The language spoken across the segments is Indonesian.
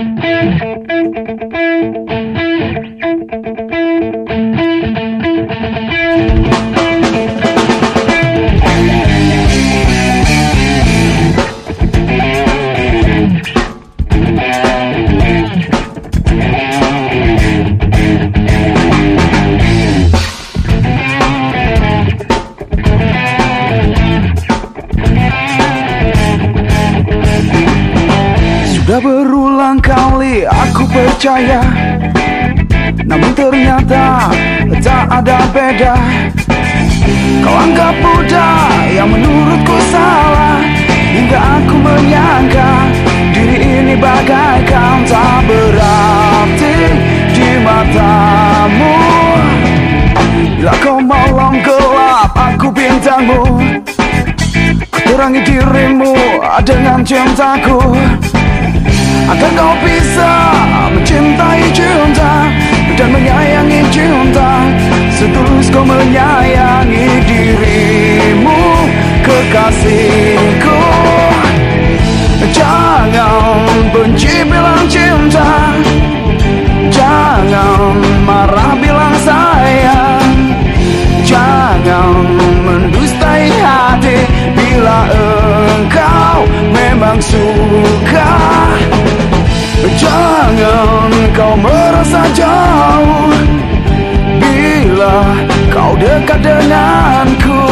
Thank you. Sudah berulang kali aku percaya Namun ternyata tak ada beda. Kau anggap mudah yang menurutku salah Hingga aku menyangka diri ini bagaikan tak berarti di matamu. Bila kau malam gelap aku bintangmu. Kuterangi dirimu dengan cintaku menyayangi dirimu Kekasihku. Jangan benci bilang cinta Jangan marah bilang sayang. Jangan mendustai hati Bila engkau memang suka kekadenganku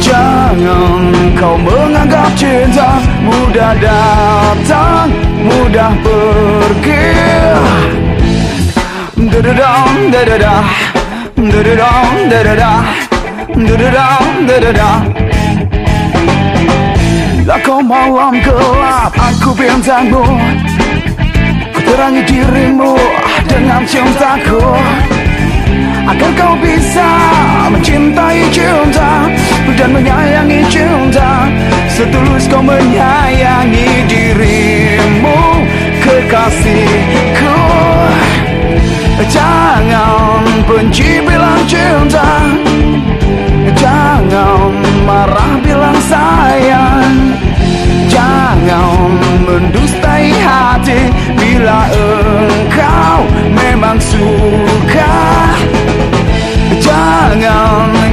Jangan kau menganggap cinta mudah datang, mudah pergi. Dududong, dududah Dududong, dududah Dududong, dududah Bila kau malam gelap, aku bintangmu. Ku terangi dirimu dengan cintaku. Agar kau bisa mencintai cinta Dan menyayangi cinta Setulus kau menyayangi dirimu Kekasihku. Jangan benci bilang cinta Jangan marah bilang sayang. Jangan mendustai hati Bila engkau memang suka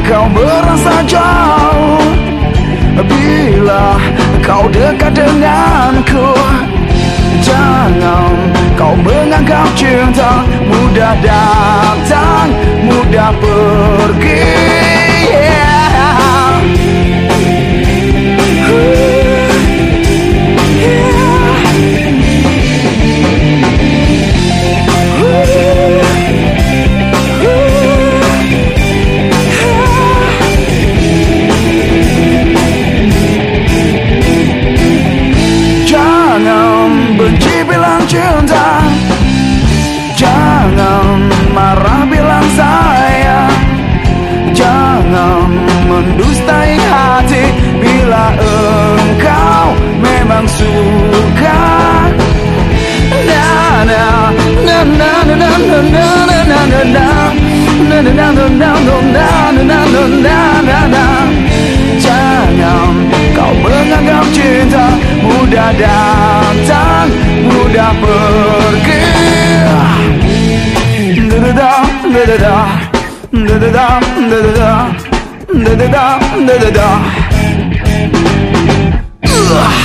kau merasa jauh. Bila kau dekat denganku Jangan kau menganggap cinta Mudah datang, mudah pergi cinta Jangan marah bilang sayang Jangan mendustai hati Bila engkau memang suka Na na na na na na na na na na na na Na na na na na na na Jangan kau menganggap cinta Mudah mudah pergi Da-da-da, da-da-da Da-da-da, da-da-da Da-da-da, da-da-da Ugh.